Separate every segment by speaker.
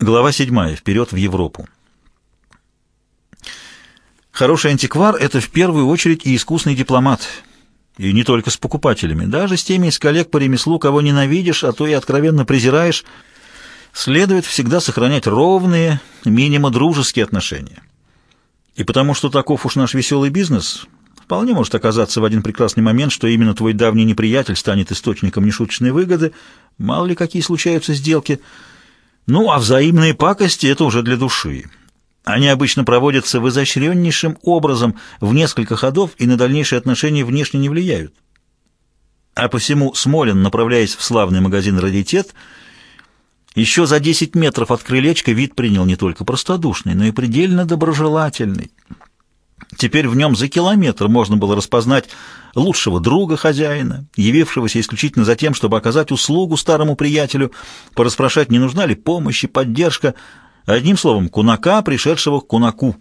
Speaker 1: Глава 7. Вперед в Европу. Хороший антиквар – это в первую очередь и искусный дипломат. И не только с покупателями. Даже с теми из коллег по ремеслу, кого ненавидишь, а то и откровенно презираешь, следует всегда сохранять ровные, минимо дружеские отношения. И потому что таков уж наш веселый бизнес, вполне может оказаться в один прекрасный момент, что именно твой давний неприятель станет источником нешуточной выгоды, мало ли какие случаются сделки – ну, а взаимные пакости — это уже для души. Они обычно проводятся в изощреннейшим образом, в несколько ходов, и на дальнейшие отношения внешне не влияют. А посему Смолин, направляясь в славный магазин «Радитет», еще за 10 метров от крылечка вид принял не только простодушный, но и предельно доброжелательный. Теперь в нем за километр можно было распознать лучшего друга хозяина, явившегося исключительно за тем, чтобы оказать услугу старому приятелю, пораспрашать, не нужна ли помощь и поддержка, одним словом, кунака, пришедшего к кунаку.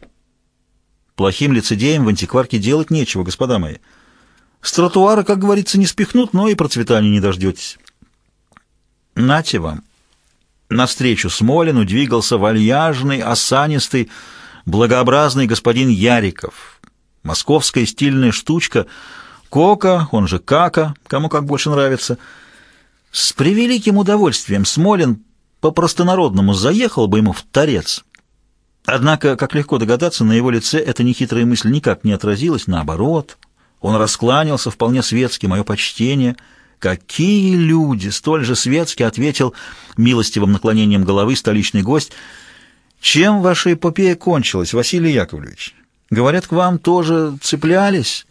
Speaker 1: Плохим лицедеям в антикварке делать нечего, господа мои. С тротуара, как говорится, не спихнут, но и процветания не дождетесь. Нате вам. Навстречу Смолину двигался вальяжный, осанистый, благообразный господин Яриков. Московская стильная штучка, Кока, он же Кака, кому как больше нравится. С превеликим удовольствием Смолин по-простонародному заехал бы ему в торец. Однако, как легко догадаться, на его лице эта нехитрая мысль никак не отразилась, наоборот. Он раскланялся вполне светски, мое почтение. «Какие люди!» — столь же светски ответил милостивым наклонением головы столичный гость — чем ваша эпопея кончилась, Василий Яковлевич? Говорят, к вам тоже цеплялись?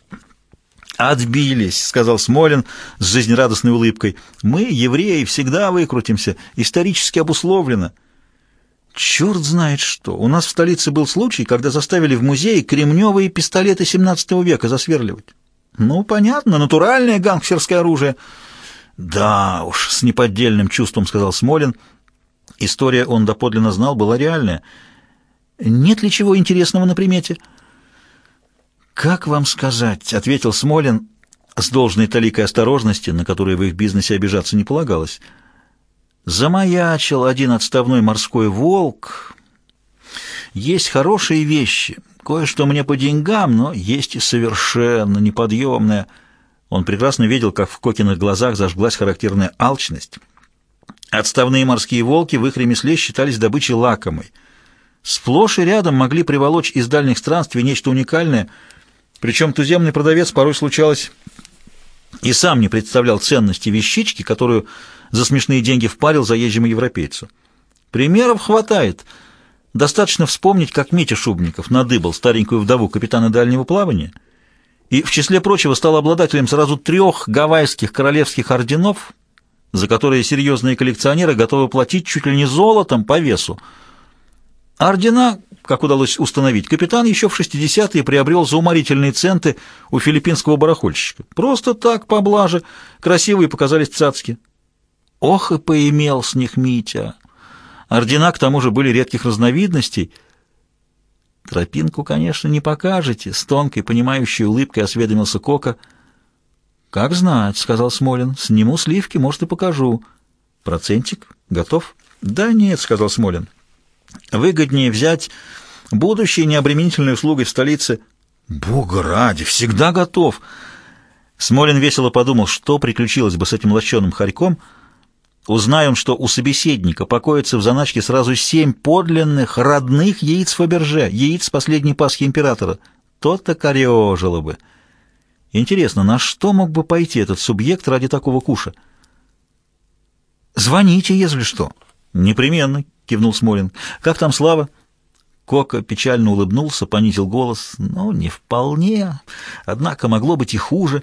Speaker 1: «Отбились», — сказал Смолин с жизнерадостной улыбкой. «Мы, евреи, всегда выкрутимся. Исторически обусловлено». «Черт знает что! У нас в столице был случай, когда заставили в музее кремневые пистолеты XVII века засверливать». «Ну, понятно, натуральное гангстерское оружие». «Да уж», — с неподдельным чувством сказал Смолин, История, он доподлинно знал, была реальная. Нет ли чего интересного на примете? «Как вам сказать?» — ответил Смолин с должной толикой осторожности, на которую в их бизнесе обижаться не полагалось. «Замаячил один отставной морской волк. Есть хорошие вещи, кое-что мне по деньгам, но есть и совершенно неподъемное». Он прекрасно видел, как в Кокиных глазах зажглась характерная алчность — Отставные морские волки в их ремесле считались добычей лакомой. Сплошь и рядом могли приволочь из дальних странствий нечто уникальное, причем туземный продавец порой случалось и сам не представлял ценности вещички, которую за смешные деньги впарил заезжему европейцу. Примеров хватает. Достаточно вспомнить, как Митя Шубников надыбал старенькую вдову капитана дальнего плавания и, в числе прочего, стал обладателем сразу трех гавайских королевских орденов – за которые серьезные коллекционеры готовы платить чуть ли не золотом по весу. Ордена, как удалось установить, капитан еще в 60-е приобрел за уморительные центы у филиппинского барахольщика. Просто так, поблаже, красивые показались цацки. Ох и поимел с них Митя! Ордена, к тому же, были редких разновидностей. Тропинку, конечно, не покажете, с тонкой, понимающей улыбкой осведомился Кока — «Как знать», — сказал Смолин. «Сниму сливки, может, и покажу». «Процентик? Готов?» «Да нет», — сказал Смолин. «Выгоднее взять будущее необременительной услугой в столице». «Бога ради, всегда готов!» Смолин весело подумал, что приключилось бы с этим лощеным хорьком. Узнаем, что у собеседника покоится в заначке сразу семь подлинных, родных яиц Фаберже, яиц последней Пасхи императора. То-то корежило бы. Интересно, на что мог бы пойти этот субъект ради такого куша? «Звоните, если что». «Непременно», — кивнул Смолин. «Как там Слава?» Кока печально улыбнулся, понизил голос. «Ну, не вполне. Однако могло быть и хуже».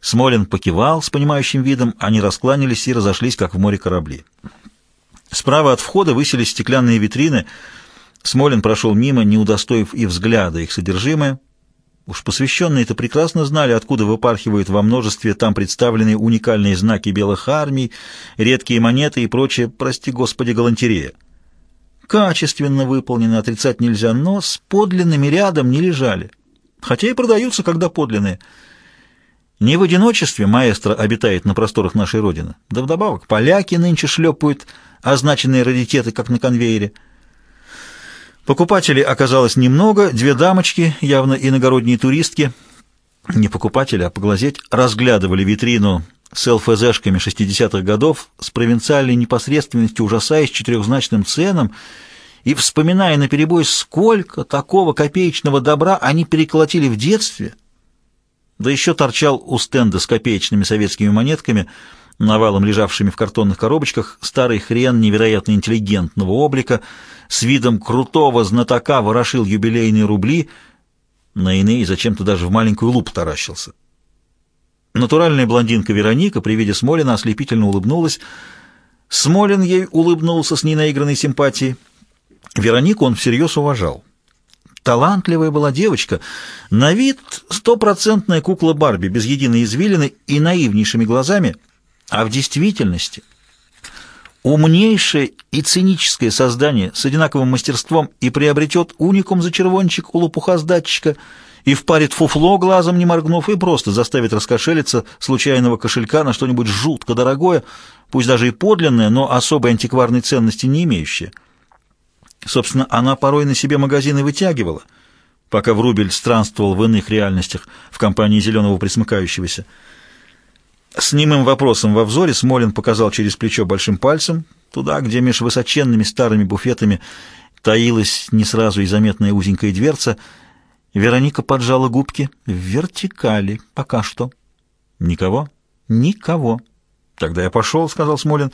Speaker 1: Смолин покивал с понимающим видом, они раскланялись и разошлись, как в море корабли. Справа от входа высились стеклянные витрины. Смолин прошел мимо, не удостоив и взгляда их содержимое. Уж посвященные-то прекрасно знали, откуда выпархивают во множестве там представленные уникальные знаки белых армий, редкие монеты и прочее, прости господи, галантерея. Качественно выполнены, отрицать нельзя, но с подлинными рядом не лежали. Хотя и продаются, когда подлинные. Не в одиночестве маэстро обитает на просторах нашей Родины. Да вдобавок поляки нынче шлепают означенные раритеты, как на конвейере. Покупателей оказалось немного, две дамочки, явно иногородние туристки, не покупатели, а поглазеть, разглядывали витрину с ЛФЗшками 60-х годов, с провинциальной непосредственностью ужасаясь четырехзначным ценам и вспоминая наперебой, сколько такого копеечного добра они переколотили в детстве, да еще торчал у стенда с копеечными советскими монетками, навалом лежавшими в картонных коробочках, старый хрен невероятно интеллигентного облика, с видом крутого знатока ворошил юбилейные рубли, на иные зачем-то даже в маленькую лупу таращился. Натуральная блондинка Вероника при виде Смолина ослепительно улыбнулась. Смолин ей улыбнулся с ненаигранной симпатией. Веронику он всерьез уважал. Талантливая была девочка, на вид стопроцентная кукла Барби, без единой извилины и наивнейшими глазами, а в действительности умнейшее и циническое создание с одинаковым мастерством и приобретет уникум за червончик у лопуха с датчика — и впарит фуфло, глазом не моргнув, и просто заставит раскошелиться случайного кошелька на что-нибудь жутко дорогое, пусть даже и подлинное, но особой антикварной ценности не имеющее. Собственно, она порой на себе магазины вытягивала, пока Врубель странствовал в иных реальностях в компании зеленого присмыкающегося. С немым вопросом во взоре Смолин показал через плечо большим пальцем, туда, где меж высоченными старыми буфетами таилась не сразу и заметная узенькая дверца — Вероника поджала губки. В вертикали. Пока что. Никого? Никого. Тогда я пошел, сказал Смолин.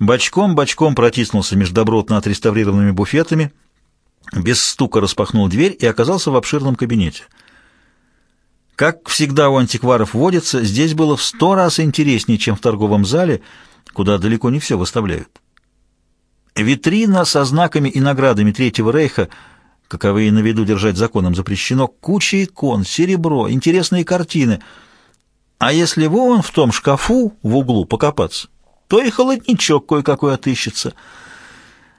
Speaker 1: Бочком-бочком протиснулся между добротно отреставрированными буфетами, без стука распахнул дверь и оказался в обширном кабинете. Как всегда у антикваров водится, здесь было в сто раз интереснее, чем в торговом зале, куда далеко не все выставляют. Витрина со знаками и наградами Третьего Рейха — каковые на виду держать законом запрещено, куча икон, серебро, интересные картины. А если вон в том шкафу в углу покопаться, то и холодничок кое-какой отыщется.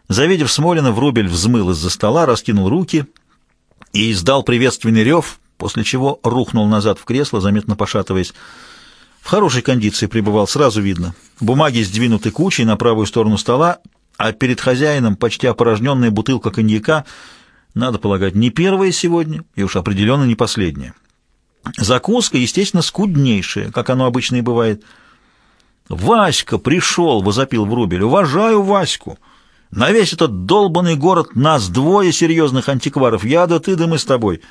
Speaker 1: Завидев Смолина, Врубель взмыл из-за стола, раскинул руки и издал приветственный рев, после чего рухнул назад в кресло, заметно пошатываясь. В хорошей кондиции пребывал, сразу видно. Бумаги сдвинуты кучей на правую сторону стола, а перед хозяином почти опорожненная бутылка коньяка — надо полагать, не первая сегодня, и уж определенно не последняя. Закуска, естественно, скуднейшая, как оно обычно и бывает. «Васька пришел!» — возопил Врубель. «Уважаю Ваську! На весь этот долбанный город нас двое серьезных антикваров. Я да ты, да мы с тобой!»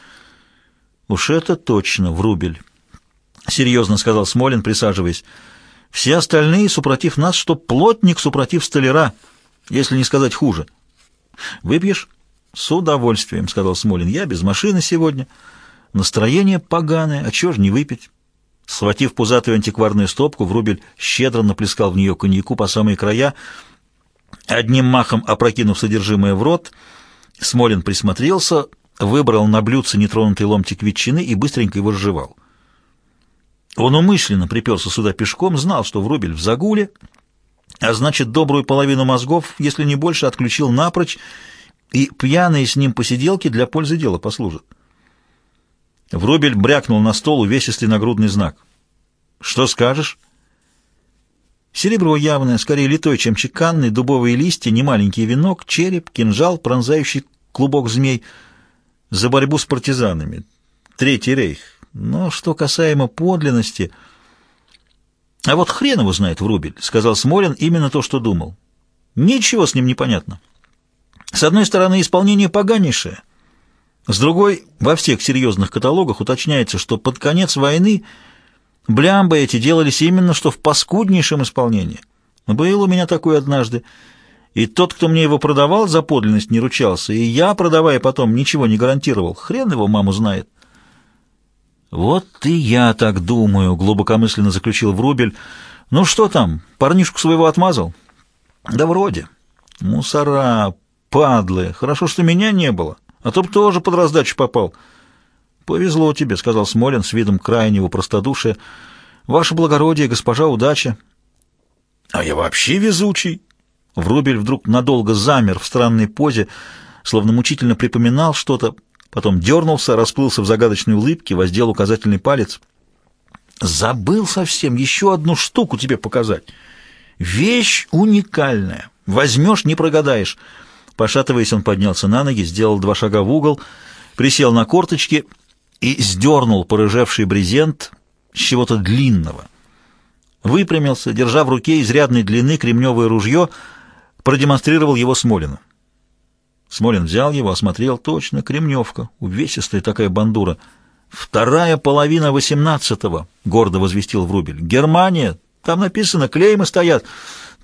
Speaker 1: «Уж это точно, Врубель!» — серьезно сказал Смолин, присаживаясь. «Все остальные, супротив нас, что плотник супротив столяра, если не сказать хуже. Выпьешь?» «С удовольствием», — сказал Смолин. «Я без машины сегодня. Настроение поганое, а чего ж не выпить?» Схватив пузатую антикварную стопку, Врубель щедро наплескал в нее коньяку по самые края. Одним махом опрокинув содержимое в рот, Смолин присмотрелся, выбрал на блюдце нетронутый ломтик ветчины и быстренько его сживал. Он умышленно приперся сюда пешком, знал, что Врубель в загуле, а значит, добрую половину мозгов, если не больше, отключил напрочь и пьяные с ним посиделки для пользы дела послужат. Врубель брякнул на стол увесистый нагрудный знак. «Что скажешь?» Серебро явное, скорее литой, чем чеканный, дубовые листья, немаленький венок, череп, кинжал, пронзающий клубок змей за борьбу с партизанами. Третий рейх. Но что касаемо подлинности... А вот хрен его знает, Врубель, — сказал Смолин именно то, что думал. Ничего с ним не понятно. С одной стороны, исполнение поганейшее, с другой, во всех серьезных каталогах уточняется, что под конец войны блямбы эти делались именно что в паскуднейшем исполнении. Был у меня такой однажды, и тот, кто мне его продавал, за подлинность не ручался, и я, продавая потом, ничего не гарантировал. Хрен его маму знает. «Вот и я так думаю», — глубокомысленно заключил Врубель. «Ну что там, парнишку своего отмазал?» «Да вроде. Мусора, Падлы! Хорошо, что меня не было, а то б тоже под раздачу попал. Повезло тебе, — сказал Смолин с видом крайнего простодушия. Ваше благородие, госпожа удача. А я вообще везучий. Врубель вдруг надолго замер в странной позе, словно мучительно припоминал что-то, потом дернулся, расплылся в загадочной улыбке, воздел указательный палец. «Забыл совсем еще одну штуку тебе показать. Вещь уникальная. Возьмешь, не прогадаешь. Пошатываясь, он поднялся на ноги, сделал два шага в угол, присел на корточки и сдернул порыжевший брезент с чего-то длинного. Выпрямился, держа в руке изрядной длины кремневое ружье, продемонстрировал его Смолину. Смолин взял его, осмотрел. Точно, кремневка, увесистая такая бандура. «Вторая половина восемнадцатого», — гордо возвестил Врубель. «Германия, там написано, клеймы стоят.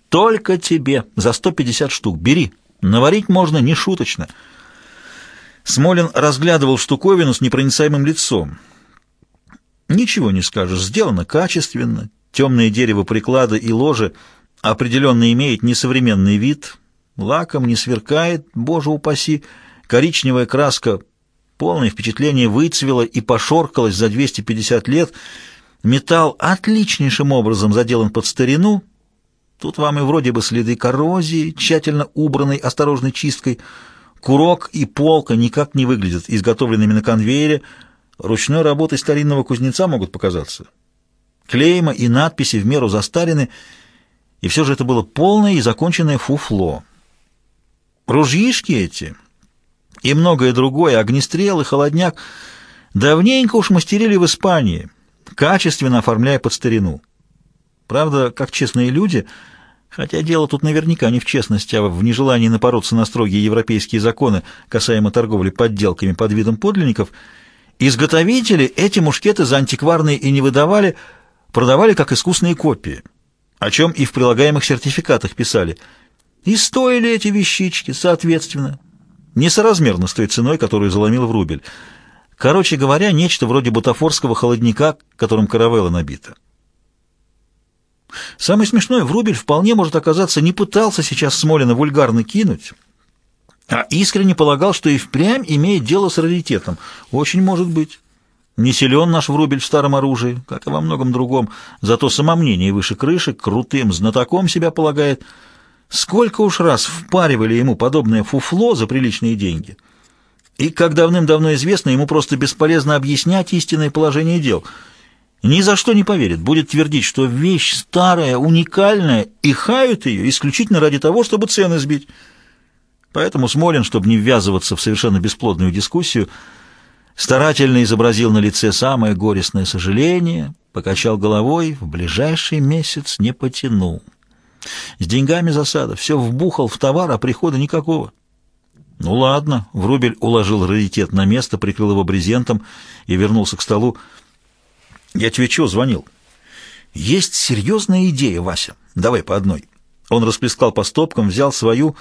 Speaker 1: Только тебе, за сто пятьдесят штук. Бери, наварить можно не шуточно». Смолин разглядывал штуковину с непроницаемым лицом. Ничего не скажешь, сделано качественно. Темное дерево приклада и ложи определенно имеет несовременный вид — Лаком не сверкает, боже упаси. Коричневая краска, полное впечатление, выцвела и пошоркалась за 250 лет. Металл отличнейшим образом заделан под старину. Тут вам и вроде бы следы коррозии, тщательно убранной осторожной чисткой. Курок и полка никак не выглядят изготовленными на конвейере. Ручной работой старинного кузнеца могут показаться. Клейма и надписи в меру застарены, и все же это было полное и законченное фуфло. Ружьишки эти и многое другое, огнестрел и холодняк, давненько уж мастерили в Испании, качественно оформляя под старину. Правда, как честные люди, хотя дело тут наверняка не в честности, а в нежелании напороться на строгие европейские законы касаемо торговли подделками под видом подлинников, изготовители эти мушкеты за антикварные и не выдавали, продавали как искусные копии, о чем и в прилагаемых сертификатах писали – и стоили эти вещички, соответственно, несоразмерно с той ценой, которую заломил в рубль. Короче говоря, нечто вроде бутафорского холодника, которым каравелла набита. Самое смешное, Врубель вполне может оказаться не пытался сейчас Смолина вульгарно кинуть, а искренне полагал, что и впрямь имеет дело с раритетом. Очень может быть. Не силен наш Врубель в старом оружии, как и во многом другом, зато самомнение выше крыши, крутым знатоком себя полагает – Сколько уж раз впаривали ему подобное фуфло за приличные деньги. И, как давным-давно известно, ему просто бесполезно объяснять истинное положение дел. Ни за что не поверит, будет твердить, что вещь старая, уникальная, и хают ее исключительно ради того, чтобы цены сбить. Поэтому Смолин, чтобы не ввязываться в совершенно бесплодную дискуссию, старательно изобразил на лице самое горестное сожаление, покачал головой, в ближайший месяц не потянул. С деньгами засада, все вбухал в товар, а прихода никакого. Ну ладно, Врубель уложил раритет на место, прикрыл его брезентом и вернулся к столу. Я тебе чего звонил? Есть серьезная идея, Вася. Давай по одной. Он расплескал по стопкам, взял свою.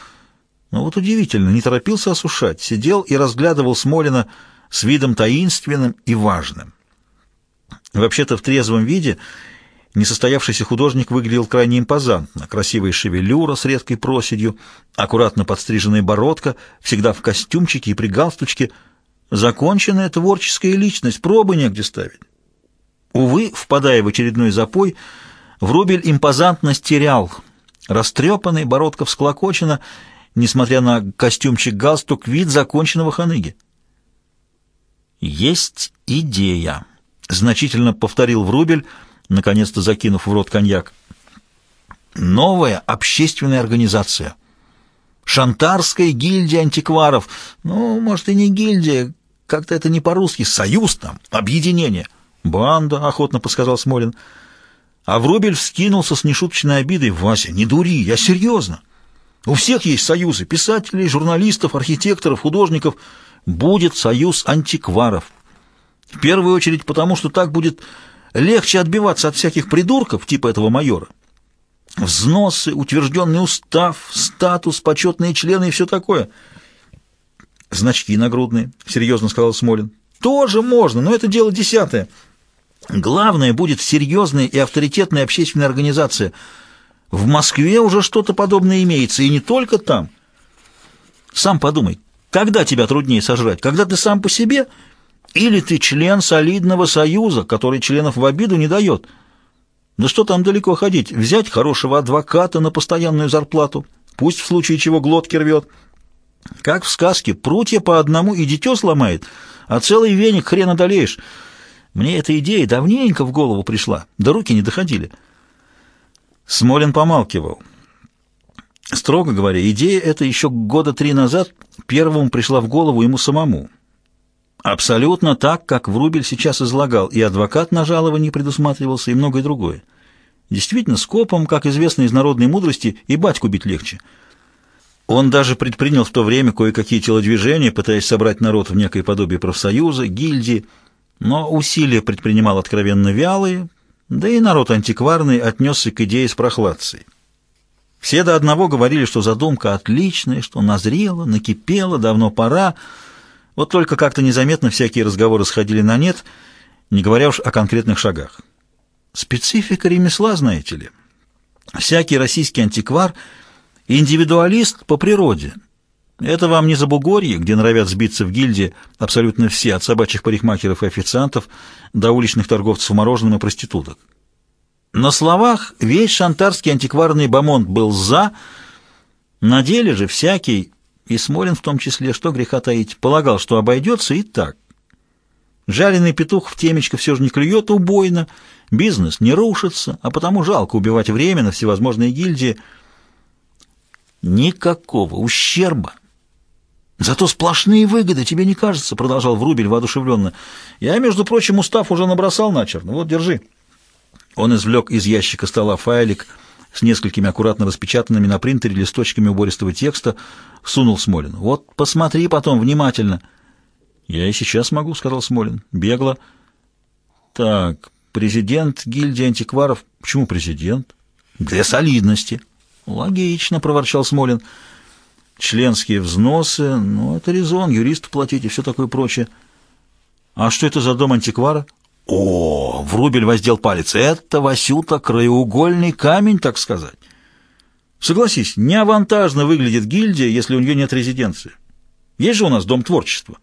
Speaker 1: Ну вот удивительно, не торопился осушать. Сидел и разглядывал Смолина с видом таинственным и важным. Вообще-то в трезвом виде Несостоявшийся художник выглядел крайне импозантно. Красивая шевелюра с редкой проседью, аккуратно подстриженная бородка, всегда в костюмчике и при галстучке. Законченная творческая личность, пробы негде ставить. Увы, впадая в очередной запой, Врубель импозантность терял. Растрепанный, бородка всклокочена, несмотря на костюмчик-галстук, вид законченного ханыги. «Есть идея», — значительно повторил Врубель, — наконец-то закинув в рот коньяк. Новая общественная организация. Шантарская гильдия антикваров. Ну, может, и не гильдия, как-то это не по-русски. Союз там, объединение. Банда, охотно подсказал Смолин. А Врубель вскинулся с нешуточной обидой. «Вася, не дури, я серьезно. У всех есть союзы. Писателей, журналистов, архитекторов, художников. Будет союз антикваров. В первую очередь потому, что так будет Легче отбиваться от всяких придурков, типа этого майора. Взносы, утвержденный устав, статус, почетные члены и все такое. Значки нагрудные, серьезно сказал Смолин. Тоже можно, но это дело десятое. Главное будет серьезная и авторитетная общественная организация. В Москве уже что-то подобное имеется, и не только там. Сам подумай, когда тебя труднее сожрать? Когда ты сам по себе или ты член солидного союза, который членов в обиду не дает. Да что там далеко ходить? Взять хорошего адвоката на постоянную зарплату, пусть в случае чего глотки рвет. Как в сказке, прутья по одному и дитё сломает, а целый веник хрен одолеешь. Мне эта идея давненько в голову пришла, да руки не доходили. Смолин помалкивал. Строго говоря, идея эта еще года три назад первому пришла в голову ему самому. Абсолютно так, как Врубель сейчас излагал, и адвокат на жалование предусматривался, и многое другое. Действительно, скопом, как известно из народной мудрости, и батьку бить легче. Он даже предпринял в то время кое-какие телодвижения, пытаясь собрать народ в некое подобие профсоюза, гильдии, но усилия предпринимал откровенно вялые, да и народ антикварный отнесся к идее с прохладцей. Все до одного говорили, что задумка отличная, что назрела, накипела, давно пора. Вот только как-то незаметно всякие разговоры сходили на нет, не говоря уж о конкретных шагах. Специфика ремесла, знаете ли. Всякий российский антиквар — индивидуалист по природе. Это вам не Забугорье, где норовят сбиться в гильдии абсолютно все, от собачьих парикмахеров и официантов до уличных торговцев мороженым и проституток. На словах весь шантарский антикварный бомонд был «за», на деле же всякий, и Смолин в том числе, что греха таить, полагал, что обойдется и так. Жареный петух в темечко все же не клюет убойно, бизнес не рушится, а потому жалко убивать время на всевозможные гильдии. Никакого ущерба. Зато сплошные выгоды, тебе не кажется, продолжал Врубель воодушевленно. Я, между прочим, устав уже набросал начерно. Вот, держи. Он извлек из ящика стола файлик с несколькими аккуратно распечатанными на принтере листочками убористого текста, сунул Смолин. Вот, посмотри потом внимательно. «Я и сейчас могу», — сказал Смолин. «Бегло». «Так, президент гильдии антикваров...» «Почему президент?» «Для солидности». «Логично», — проворчал Смолин. «Членские взносы... Ну, это резон, юристу платить и все такое прочее». «А что это за дом антиквара?» «О!» — Врубель воздел палец. «Это, Васюта, краеугольный камень, так сказать». «Согласись, не авантажно выглядит гильдия, если у нее нет резиденции. Есть же у нас дом творчества».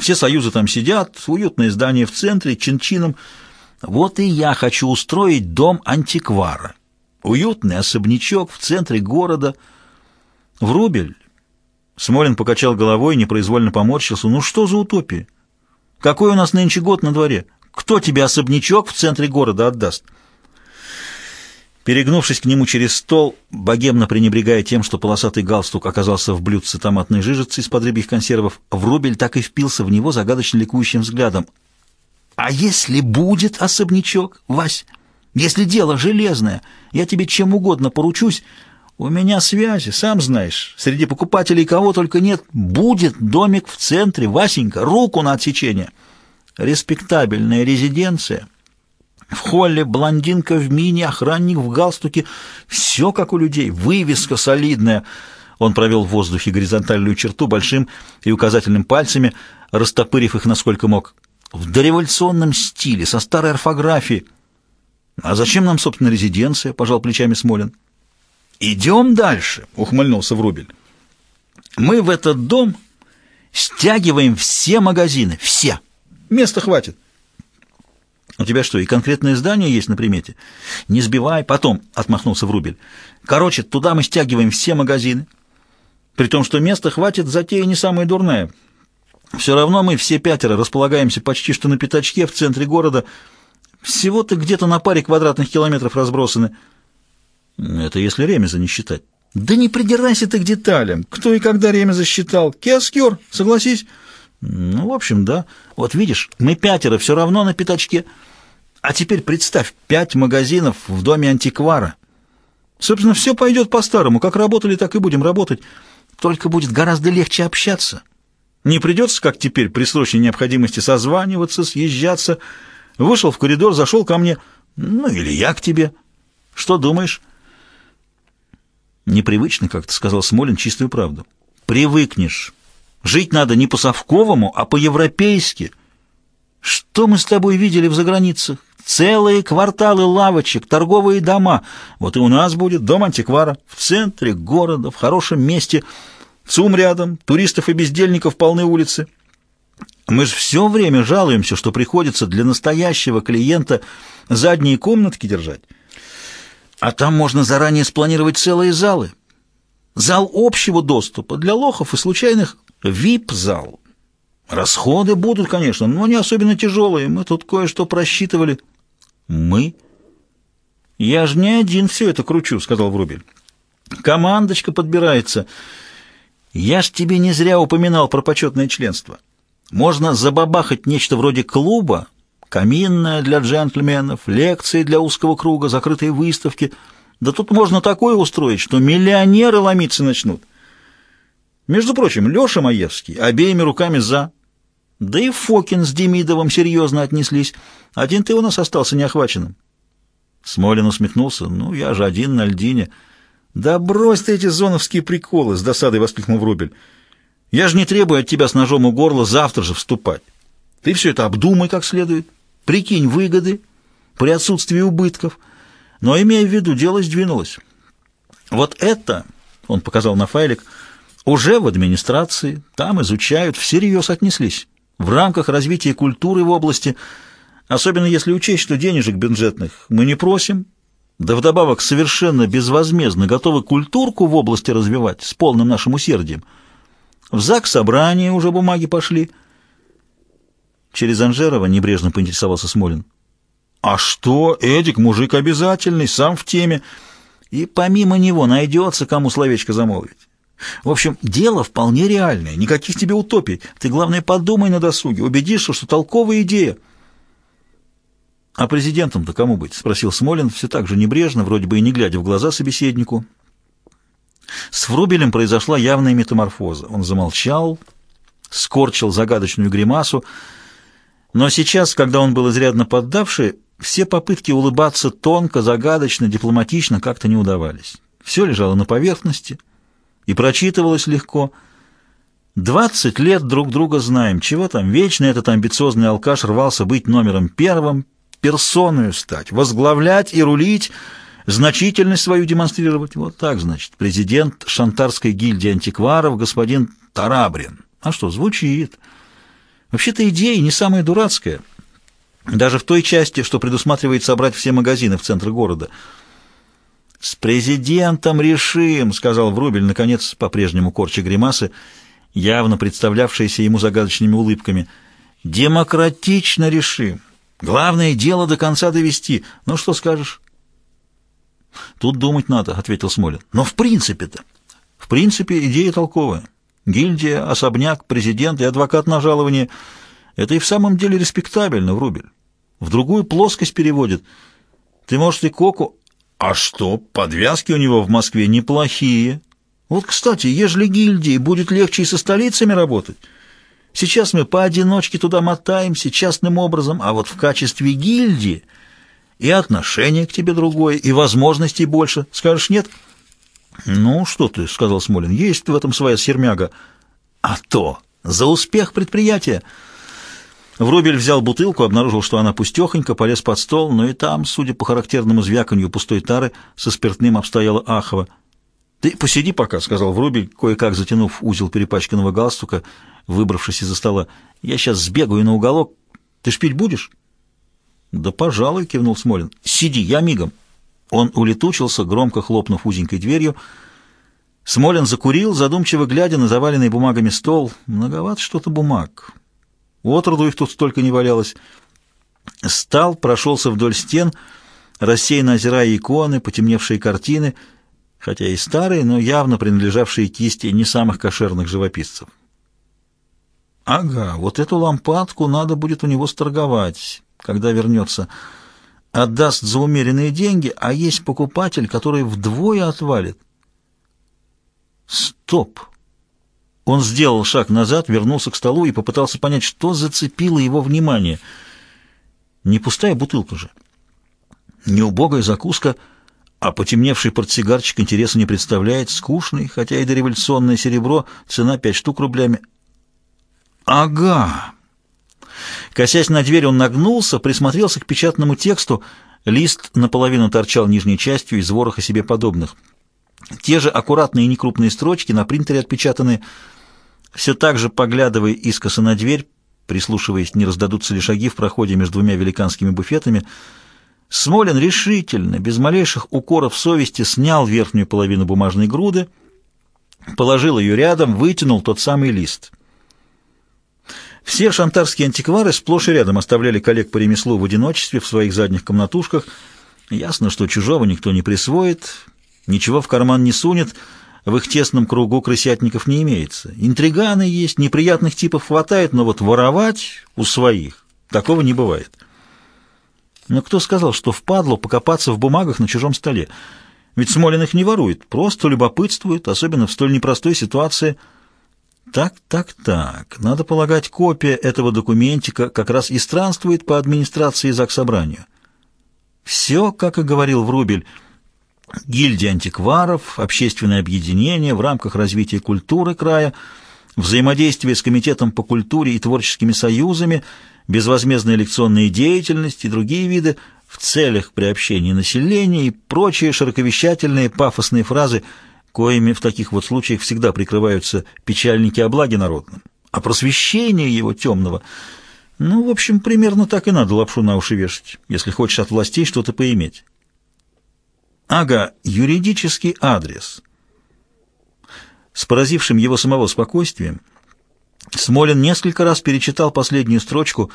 Speaker 1: Все союзы там сидят, уютное здание в центре, чин-чином. Вот и я хочу устроить дом антиквара. Уютный особнячок в центре города. Врубель. Смолин покачал головой, непроизвольно поморщился. Ну что за утопия? Какой у нас нынче год на дворе? Кто тебе особнячок в центре города отдаст? Перегнувшись к нему через стол, богемно пренебрегая тем, что полосатый галстук оказался в блюдце томатной жижицы из-под рыбьих консервов, Врубель так и впился в него загадочно ликующим взглядом. «А если будет особнячок, Вась? Если дело железное, я тебе чем угодно поручусь. У меня связи, сам знаешь. Среди покупателей кого только нет. Будет домик в центре, Васенька, руку на отсечение. Респектабельная резиденция». В холле блондинка в мини, охранник в галстуке. Все как у людей, вывеска солидная. Он провел в воздухе горизонтальную черту большим и указательным пальцами, растопырив их насколько мог. В дореволюционном стиле, со старой орфографией. «А зачем нам, собственно, резиденция?» — пожал плечами Смолин. «Идем дальше», — ухмыльнулся Врубель. «Мы в этот дом стягиваем все магазины, все. Места хватит. У тебя что, и конкретное здание есть на примете? Не сбивай, потом, — отмахнулся Врубель. Короче, туда мы стягиваем все магазины. При том, что места хватит, затея не самая дурная. Все равно мы все пятеро располагаемся почти что на пятачке в центре города. Всего-то где-то на паре квадратных километров разбросаны. Это если Ремеза не считать. Да не придирайся ты к деталям. Кто и когда Ремеза считал? Киоскер, согласись. Ну, в общем, да. Вот видишь, мы пятеро все равно на пятачке. А теперь представь, пять магазинов в доме антиквара. Собственно, все пойдет по-старому. Как работали, так и будем работать. Только будет гораздо легче общаться. Не придется, как теперь, при срочной необходимости созваниваться, съезжаться. Вышел в коридор, зашел ко мне. Ну, или я к тебе. Что думаешь? Непривычно как-то, сказал Смолин чистую правду. Привыкнешь. Жить надо не по-совковому, а по-европейски. Что мы с тобой видели в заграницах? Целые кварталы лавочек, торговые дома. Вот и у нас будет дом антиквара. В центре города, в хорошем месте. ЦУМ рядом, туристов и бездельников полны улицы. Мы же все время жалуемся, что приходится для настоящего клиента задние комнатки держать. А там можно заранее спланировать целые залы. Зал общего доступа для лохов и случайных ВИП-зал. Расходы будут, конечно, но не особенно тяжелые. Мы тут кое-что просчитывали. Мы? «Я же не один все это кручу», — сказал Врубель. «Командочка подбирается. Я ж тебе не зря упоминал про почетное членство. Можно забабахать нечто вроде клуба, каминная для джентльменов, лекции для узкого круга, закрытые выставки. Да тут можно такое устроить, что миллионеры ломиться начнут. Между прочим, Леша Маевский обеими руками за. Да и Фокин с Демидовым серьезно отнеслись. Один ты у нас остался неохваченным. Смолин усмехнулся. «Ну, я же один на льдине». «Да брось ты эти зоновские приколы!» — с досадой воскликнул Врубель. «Я же не требую от тебя с ножом у горла завтра же вступать. Ты все это обдумай как следует, прикинь выгоды при отсутствии убытков. Но, имея в виду, дело сдвинулось. Вот это, — он показал на файлик, — уже в администрации, там изучают, всерьез отнеслись. В рамках развития культуры в области — Особенно если учесть, что денежек бюджетных мы не просим, да вдобавок совершенно безвозмездно готовы культурку в области развивать с полным нашим усердием. В ЗАГС собрание уже бумаги пошли. Через Анжерова небрежно поинтересовался Смолин. А что, Эдик мужик обязательный, сам в теме. И помимо него найдется, кому словечко замолвить. В общем, дело вполне реальное, никаких тебе утопий. Ты, главное, подумай на досуге, убедишься, что толковая идея — «А президентом-то кому быть?» — спросил Смолин, все так же небрежно, вроде бы и не глядя в глаза собеседнику. С Врубелем произошла явная метаморфоза. Он замолчал, скорчил загадочную гримасу, но сейчас, когда он был изрядно поддавший, все попытки улыбаться тонко, загадочно, дипломатично как-то не удавались. Все лежало на поверхности и прочитывалось легко. Двадцать лет друг друга знаем. Чего там? Вечно этот амбициозный алкаш рвался быть номером первым, персоною стать, возглавлять и рулить, значительность свою демонстрировать. Вот так, значит, президент Шантарской гильдии антикваров господин Тарабрин. А что, звучит. Вообще-то идея не самая дурацкая. Даже в той части, что предусматривает собрать все магазины в центре города. «С президентом решим», — сказал Врубель, наконец, по-прежнему корча гримасы, явно представлявшиеся ему загадочными улыбками. «Демократично решим». Главное дело до конца довести. Ну, что скажешь? Тут думать надо, — ответил Смолин. Но в принципе-то... В принципе, идея толковая. Гильдия, особняк, президент и адвокат на жалование — это и в самом деле респектабельно, Врубель. В другую плоскость переводит. Ты, может, и Коку... А что, подвязки у него в Москве неплохие. Вот, кстати, ежели гильдии будет легче и со столицами работать... Сейчас мы поодиночке туда мотаемся частным образом, а вот в качестве гильдии и отношение к тебе другое, и возможностей больше. Скажешь нет? Ну, что ты, — сказал Смолин, — есть в этом своя сермяга. А то! За успех предприятия! Врубель взял бутылку, обнаружил, что она пустехонька, полез под стол, но и там, судя по характерному звяканью пустой тары, со спиртным обстояла Ахова. «Ты посиди пока», — сказал Врубель, кое-как затянув узел перепачканного галстука, выбравшись из-за стола. «Я сейчас сбегаю на уголок. Ты ж пить будешь?» «Да, пожалуй», — кивнул Смолин. «Сиди, я мигом». Он улетучился, громко хлопнув узенькой дверью. Смолин закурил, задумчиво глядя на заваленный бумагами стол. Многовато что-то бумаг. Отроду их тут столько не валялось. Стал, прошелся вдоль стен, рассеянно озирая иконы, потемневшие картины, хотя и старые, но явно принадлежавшие кисти не самых кошерных живописцев. Ага, вот эту лампадку надо будет у него сторговать, когда вернется. Отдаст за умеренные деньги, а есть покупатель, который вдвое отвалит. Стоп! Он сделал шаг назад, вернулся к столу и попытался понять, что зацепило его внимание. Не пустая бутылка же, не убогая закуска, а потемневший портсигарчик интереса не представляет, скучный, хотя и дореволюционное серебро, цена пять штук рублями, «Ага». Косясь на дверь, он нагнулся, присмотрелся к печатному тексту. Лист наполовину торчал нижней частью из вороха себе подобных. Те же аккуратные некрупные строчки на принтере отпечатаны. Все так же, поглядывая искоса на дверь, прислушиваясь, не раздадутся ли шаги в проходе между двумя великанскими буфетами, Смолин решительно, без малейших укоров совести, снял верхнюю половину бумажной груды, положил ее рядом, вытянул тот самый лист — все шантарские антиквары сплошь и рядом оставляли коллег по ремеслу в одиночестве в своих задних комнатушках, Ясно, что чужого никто не присвоит, ничего в карман не сунет, в их тесном кругу крысятников не имеется. Интриганы есть, неприятных типов хватает, но вот воровать у своих такого не бывает. Но кто сказал, что впадло покопаться в бумагах на чужом столе? Ведь Смолин их не ворует, просто любопытствует, особенно в столь непростой ситуации. Так, так, так. Надо полагать, копия этого документика как раз и странствует по администрации Заксобранию. Все, как и говорил Врубель, гильдия антикваров, общественное объединение в рамках развития культуры края, взаимодействие с Комитетом по культуре и творческими союзами, безвозмездная лекционная деятельность и другие виды в целях приобщения населения и прочие широковещательные пафосные фразы, коими в таких вот случаях всегда прикрываются печальники о благе народном. А просвещение его темного – ну, в общем, примерно так и надо лапшу на уши вешать, если хочешь от властей что-то поиметь. Ага, юридический адрес. С поразившим его самого спокойствием, Смолин несколько раз перечитал последнюю строчку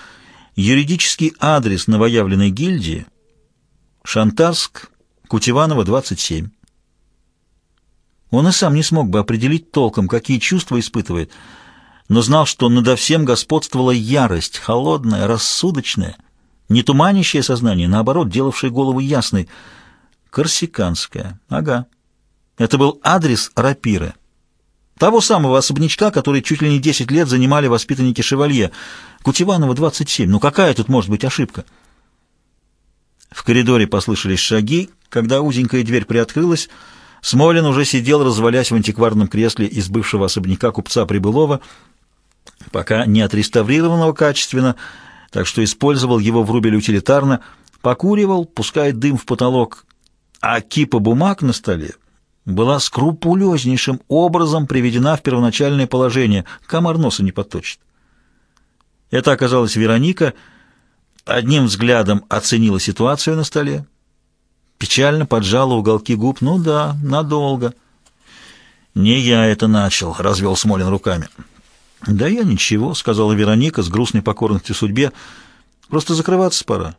Speaker 1: «Юридический адрес новоявленной гильдии Шантарск, Кутеванова, 27». Он и сам не смог бы определить толком, какие чувства испытывает – но знал, что надо всем господствовала ярость, холодная, рассудочная, не туманящее сознание, наоборот, делавшее голову ясной. Корсиканская. Ага. Это был адрес рапиры. Того самого особнячка, который чуть ли не 10 лет занимали воспитанники шевалье. Кутеванова, 27. Ну какая тут может быть ошибка? В коридоре послышались шаги. Когда узенькая дверь приоткрылась, Смолин уже сидел, развалясь в антикварном кресле из бывшего особняка купца Прибылова, пока не отреставрированного качественно, так что использовал его в рубель утилитарно, покуривал, пуская дым в потолок, а кипа бумаг на столе была скрупулезнейшим образом приведена в первоначальное положение, комар носа не подточит. Это оказалась Вероника, одним взглядом оценила ситуацию на столе, печально поджала уголки губ, ну да, надолго. «Не я это начал», — развел Смолин руками. «Да я ничего», — сказала Вероника с грустной покорностью судьбе. «Просто закрываться пора.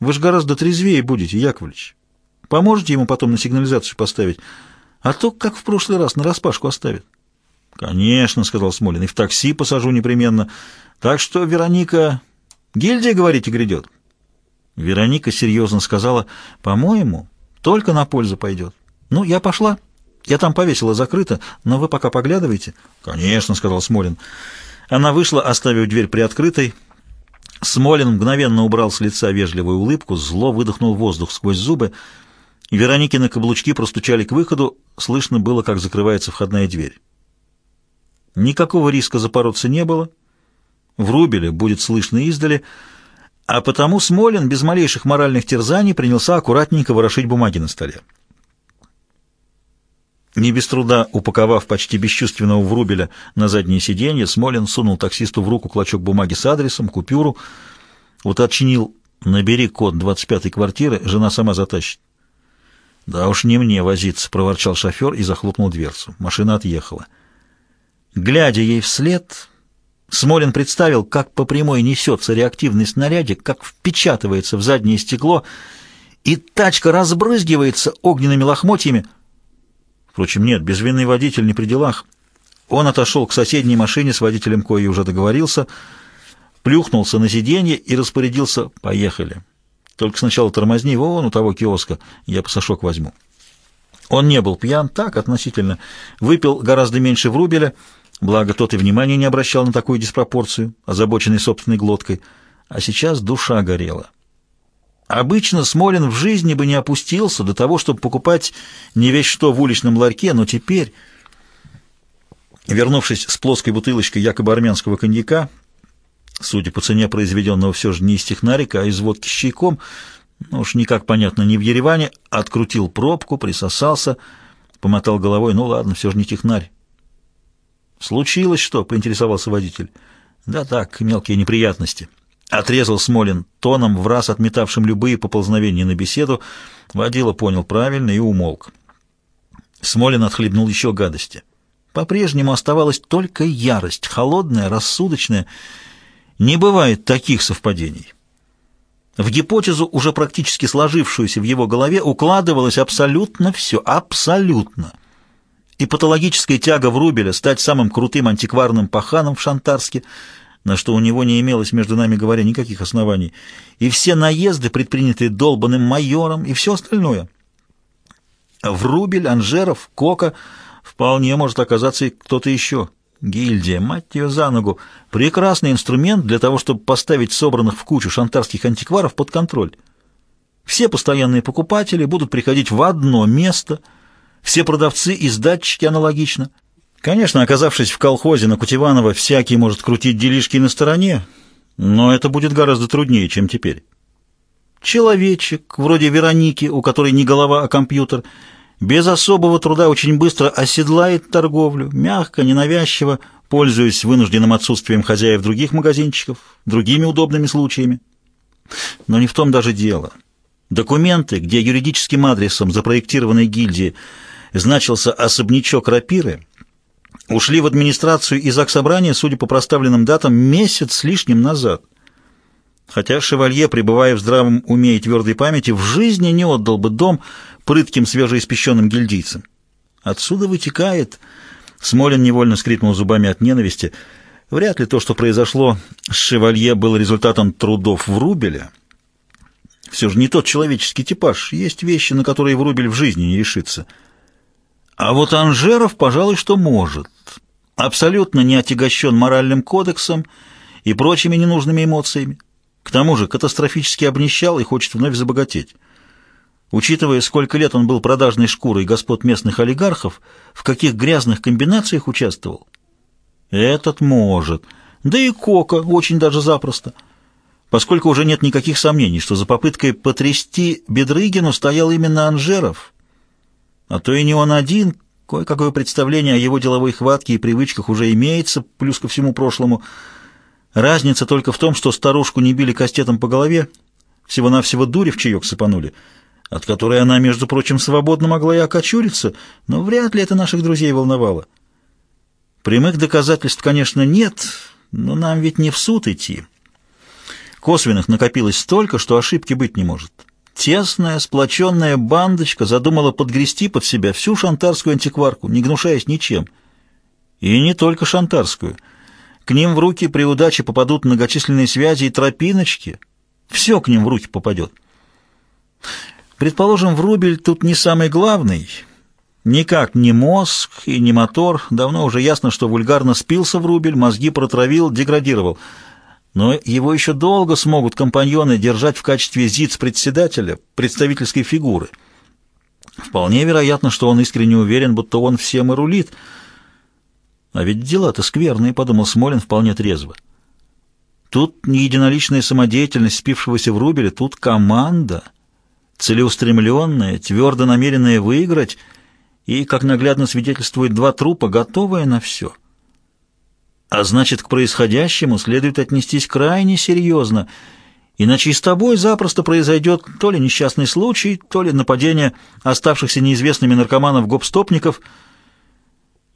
Speaker 1: Вы же гораздо трезвее будете, Яковлевич. Поможете ему потом на сигнализацию поставить? А то, как в прошлый раз, на распашку оставит». «Конечно», — сказал Смолин, — «и в такси посажу непременно. Так что, Вероника, гильдия, говорите, грядет?» Вероника серьезно сказала, «По-моему, только на пользу пойдет. Ну, я пошла». Я там повесила закрыто, но вы пока поглядывайте. Конечно, сказал Смолин. Она вышла, оставив дверь приоткрытой. Смолин мгновенно убрал с лица вежливую улыбку, зло выдохнул воздух сквозь зубы. Вероникины каблучки простучали к выходу, слышно было, как закрывается входная дверь. Никакого риска запороться не было. В Рубеле будет слышно издали, а потому Смолин без малейших моральных терзаний принялся аккуратненько ворошить бумаги на столе. Не без труда упаковав почти бесчувственного Врубеля на заднее сиденье, Смолин сунул таксисту в руку клочок бумаги с адресом, купюру, уточнил «Набери код 25-й квартиры, жена сама затащит». «Да уж не мне возиться», — проворчал шофер и захлопнул дверцу. Машина отъехала. Глядя ей вслед, Смолин представил, как по прямой несется реактивный снарядик, как впечатывается в заднее стекло, и тачка разбрызгивается огненными лохмотьями — Впрочем, нет, безвинный водитель не при делах. Он отошел к соседней машине, с водителем коей уже договорился, плюхнулся на сиденье и распорядился «поехали». Только сначала тормозни вон у того киоска, я пасашок возьму. Он не был пьян, так, относительно. Выпил гораздо меньше в рубеля, благо тот и внимания не обращал на такую диспропорцию, озабоченный собственной глоткой. А сейчас душа горела. Обычно Смолин в жизни бы не опустился до того, чтобы покупать не весь что в уличном ларьке, но теперь, вернувшись с плоской бутылочкой якобы армянского коньяка, судя по цене произведенного все же не из технарика, а из водки с чайком, ну уж никак понятно, не в Ереване, открутил пробку, присосался, помотал головой, ну ладно, все же не технарь. «Случилось что?» — поинтересовался водитель. «Да так, мелкие неприятности». Отрезал Смолин тоном, в раз отметавшим любые поползновения на беседу. Водила понял правильно и умолк. Смолин отхлебнул еще гадости. По-прежнему оставалась только ярость, холодная, рассудочная. Не бывает таких совпадений. В гипотезу, уже практически сложившуюся в его голове, укладывалось абсолютно все, абсолютно. И патологическая тяга Врубеля стать самым крутым антикварным паханом в Шантарске, на что у него не имелось, между нами говоря, никаких оснований, и все наезды, предпринятые долбанным майором, и все остальное. Врубель, Анжеров, Кока вполне может оказаться и кто-то еще. Гильдия, мать ее за ногу, прекрасный инструмент для того, чтобы поставить собранных в кучу шантарских антикваров под контроль. Все постоянные покупатели будут приходить в одно место, все продавцы и сдатчики аналогично. Конечно, оказавшись в колхозе на Кутеваново, всякий может крутить делишки на стороне, но это будет гораздо труднее, чем теперь. Человечек, вроде Вероники, у которой не голова, а компьютер – без особого труда очень быстро оседлает торговлю, мягко, ненавязчиво, пользуясь вынужденным отсутствием хозяев других магазинчиков, другими удобными случаями. Но не в том даже дело. Документы, где юридическим адресом запроектированной гильдии значился особнячок рапиры, ушли в администрацию и заксобрание, судя по проставленным датам, месяц с лишним назад. Хотя Шевалье, пребывая в здравом уме и твердой памяти, в жизни не отдал бы дом, прытким свежеиспеченным гильдийцам. Отсюда вытекает... Смолин невольно скрипнул зубами от ненависти. Вряд ли то, что произошло с Шевалье, было результатом трудов Врубеля. Все же не тот человеческий типаж. Есть вещи, на которые Врубель в жизни не решится. А вот Анжеров, пожалуй, что может. Абсолютно не отягощен моральным кодексом и прочими ненужными эмоциями. К тому же катастрофически обнищал и хочет вновь забогатеть. Учитывая, сколько лет он был продажной шкурой господ местных олигархов, в каких грязных комбинациях участвовал? Этот может. Да и Кока очень даже запросто. Поскольку уже нет никаких сомнений, что за попыткой потрясти Бедрыгину стоял именно Анжеров. А то и не он один, кое-какое представление о его деловой хватке и привычках уже имеется, плюс ко всему прошлому. Разница только в том, что старушку не били кастетом по голове, всего-навсего дури в чаек сыпанули — от которой она, между прочим, свободно могла и окочуриться, но вряд ли это наших друзей волновало. Прямых доказательств, конечно, нет, но нам ведь не в суд идти. Косвенных накопилось столько, что ошибки быть не может. Тесная, сплоченная бандочка задумала подгрести под себя всю шантарскую антикварку, не гнушаясь ничем. И не только шантарскую. К ним в руки при удаче попадут многочисленные связи и тропиночки. Все к ним в руки попадет. Предположим, Врубель тут не самый главный. Никак не мозг и не мотор. Давно уже ясно, что вульгарно спился Врубель, мозги протравил, деградировал. Но его еще долго смогут компаньоны держать в качестве ЗИЦ-председателя, представительской фигуры. Вполне вероятно, что он искренне уверен, будто он всем и рулит. А ведь дела-то скверные, подумал Смолин вполне трезво. Тут не единоличная самодеятельность спившегося в Рубеле, тут команда — целеустремленная, твердо намеренная выиграть и, как наглядно свидетельствует два трупа, готовая на все. А значит, к происходящему следует отнестись крайне серьезно, иначе и с тобой запросто произойдет то ли несчастный случай, то ли нападение оставшихся неизвестными наркоманов-гопстопников.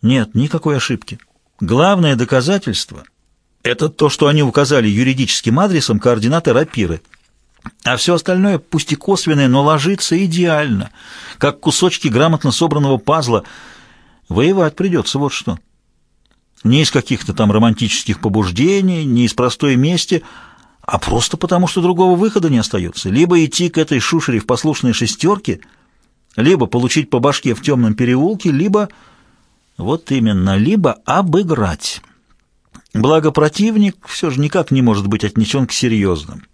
Speaker 1: Нет, никакой ошибки. Главное доказательство — это то, что они указали юридическим адресом координаты рапиры — а все остальное, пусть и косвенное, но ложится идеально, как кусочки грамотно собранного пазла. Воевать придется, вот что. Не из каких-то там романтических побуждений, не из простой мести, а просто потому, что другого выхода не остается. Либо идти к этой шушере в послушной шестерке, либо получить по башке в темном переулке, либо, вот именно, либо обыграть. Благо противник все же никак не может быть отнесен к серьезным.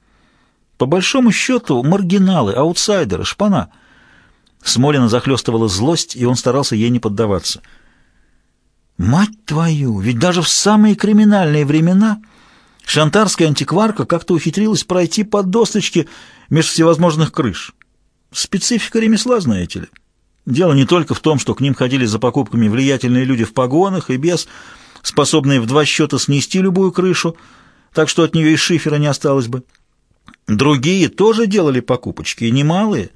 Speaker 1: По большому счету, маргиналы, аутсайдеры, шпана. Смолина захлестывала злость, и он старался ей не поддаваться. «Мать твою! Ведь даже в самые криминальные времена шантарская антикварка как-то ухитрилась пройти под досточки меж всевозможных крыш. Специфика ремесла, знаете ли. Дело не только в том, что к ним ходили за покупками влиятельные люди в погонах и без, способные в два счета снести любую крышу, так что от нее и шифера не осталось бы». Другие тоже делали покупочки, и немалые.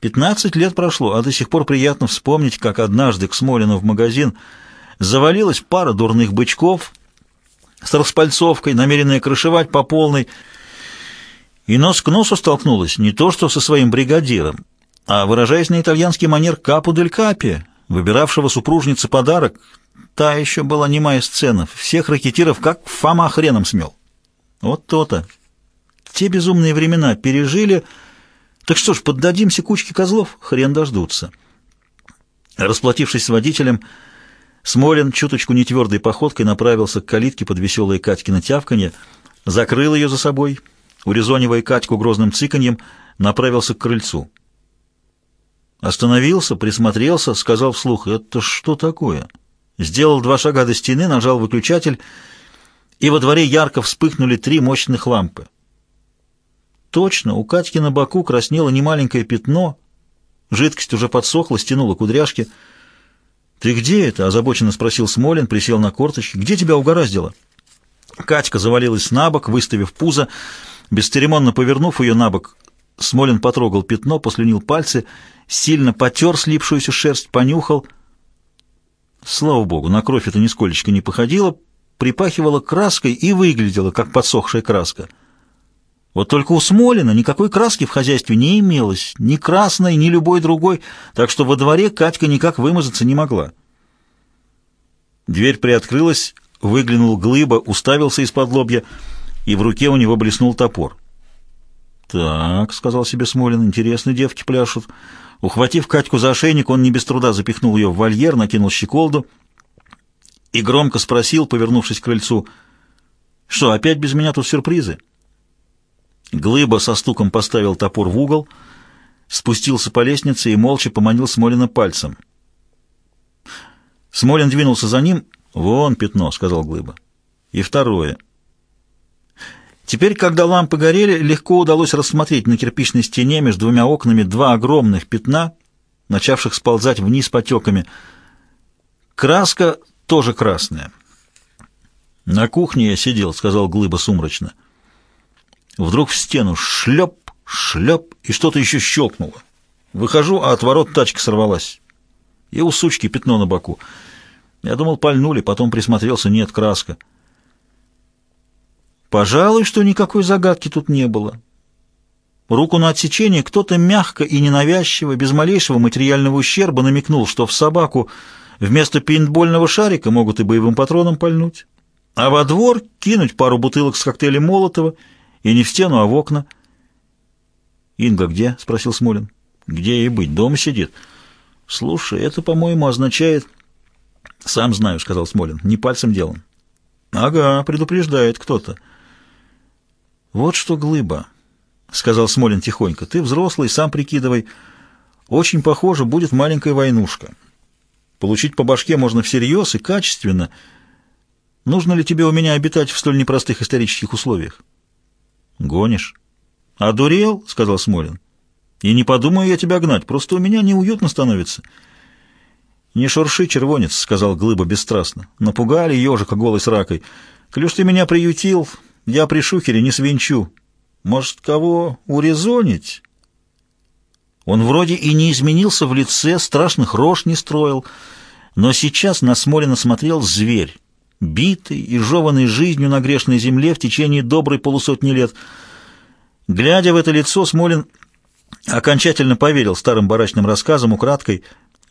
Speaker 1: Пятнадцать лет прошло, а до сих пор приятно вспомнить, как однажды к Смолину в магазин завалилась пара дурных бычков с распальцовкой, намеренная крышевать по полной. И нос к носу столкнулась не то что со своим бригадиром, а, выражаясь на итальянский манер, капу дель капи, выбиравшего супружнице подарок. Та еще была немая сцена. Всех ракетиров как Фома хреном смел. Вот то-то. Те безумные времена пережили... Так что ж, поддадимся кучке козлов? Хрен дождутся. Расплатившись с водителем, Смолин чуточку нетвердой походкой направился к калитке под веселое Катькино тявканье, закрыл ее за собой, урезонивая Катьку грозным цыканьем, направился к крыльцу. Остановился, присмотрелся, сказал вслух, «Это что такое?» Сделал два шага до стены, нажал выключатель, и во дворе ярко вспыхнули три мощных лампы. Точно, у Катьки на боку краснело немаленькое пятно, жидкость уже подсохла, стянула кудряшки. «Ты где это?» — озабоченно спросил Смолин, присел на корточки. «Где тебя угораздило?» Катька завалилась на бок, выставив пузо, бесцеремонно повернув ее на бок. Смолин потрогал пятно, послюнил пальцы, сильно потер слипшуюся шерсть, понюхал. Слава богу, на кровь это нисколечко не походило, припахивала краской и выглядела, как подсохшая краска. Вот только у Смолина никакой краски в хозяйстве не имелось, ни красной, ни любой другой, так что во дворе Катька никак вымазаться не могла. Дверь приоткрылась, выглянул глыба, уставился из-под лобья, и в руке у него блеснул топор. «Так», — сказал себе Смолин, — «интересно, девки пляшут». Ухватив Катьку за ошейник, он не без труда запихнул ее в вольер, накинул щеколду и громко спросил, повернувшись к крыльцу, «Что, опять без меня тут сюрпризы?» Глыба со стуком поставил топор в угол, спустился по лестнице и молча поманил Смолина пальцем. Смолин двинулся за ним. «Вон пятно», — сказал Глыба. «И второе». Теперь, когда лампы горели, легко удалось рассмотреть на кирпичной стене между двумя окнами два огромных пятна, начавших сползать вниз потеками. Краска тоже красная. «На кухне я сидел», — сказал Глыба сумрачно. Вдруг в стену шлеп, шлеп, и что-то еще щелкнуло. Выхожу, а от ворот тачка сорвалась. И у сучки пятно на боку. Я думал, пальнули, потом присмотрелся, нет, краска. Пожалуй, что никакой загадки тут не было. Руку на отсечение кто-то мягко и ненавязчиво, без малейшего материального ущерба намекнул, что в собаку вместо пейнтбольного шарика могут и боевым патроном пальнуть, а во двор кинуть пару бутылок с коктейлем Молотова — и не в стену, а в окна. «Инга где?» — спросил Смолин. «Где ей быть? Дома сидит». «Слушай, это, по-моему, означает...» «Сам знаю», — сказал Смолин. «Не пальцем делом». «Ага, предупреждает кто-то». «Вот что глыба», — сказал Смолин тихонько. «Ты взрослый, сам прикидывай. Очень похоже, будет маленькая войнушка. Получить по башке можно всерьез и качественно. Нужно ли тебе у меня обитать в столь непростых исторических условиях?» «Гонишь?» «Одурел?» — сказал Смолин. «И не подумаю я тебя гнать, просто у меня неуютно становится». «Не шурши, червонец», — сказал Глыба бесстрастно. «Напугали ежика голой с ракой. Клюш ты меня приютил, я при шухере не свинчу. Может, кого урезонить?» Он вроде и не изменился в лице, страшных рож не строил, но сейчас на Смолина смотрел зверь битый и жеванный жизнью на грешной земле в течение доброй полусотни лет. Глядя в это лицо, Смолин окончательно поверил старым барачным рассказам украдкой.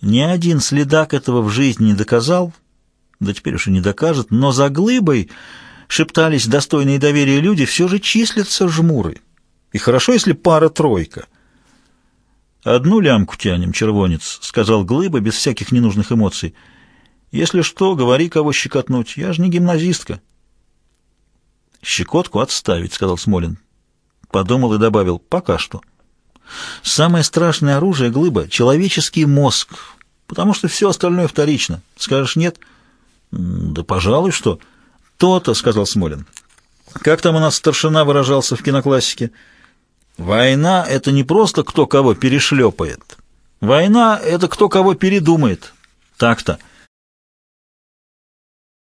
Speaker 1: Ни один следак этого в жизни не доказал, да теперь уж и не докажет, но за глыбой, шептались достойные доверия люди, все же числятся жмуры. И хорошо, если пара-тройка. «Одну лямку тянем, червонец», — сказал Глыба без всяких ненужных эмоций — если что, говори, кого щекотнуть. Я же не гимназистка. Щекотку отставить, сказал Смолин. Подумал и добавил, пока что. Самое страшное оружие глыба — человеческий мозг, потому что все остальное вторично. Скажешь нет? Да, пожалуй, что. То-то, сказал Смолин. Как там у нас старшина выражался в киноклассике? Война — это не просто кто кого перешлепает. Война — это кто кого передумает. Так-то.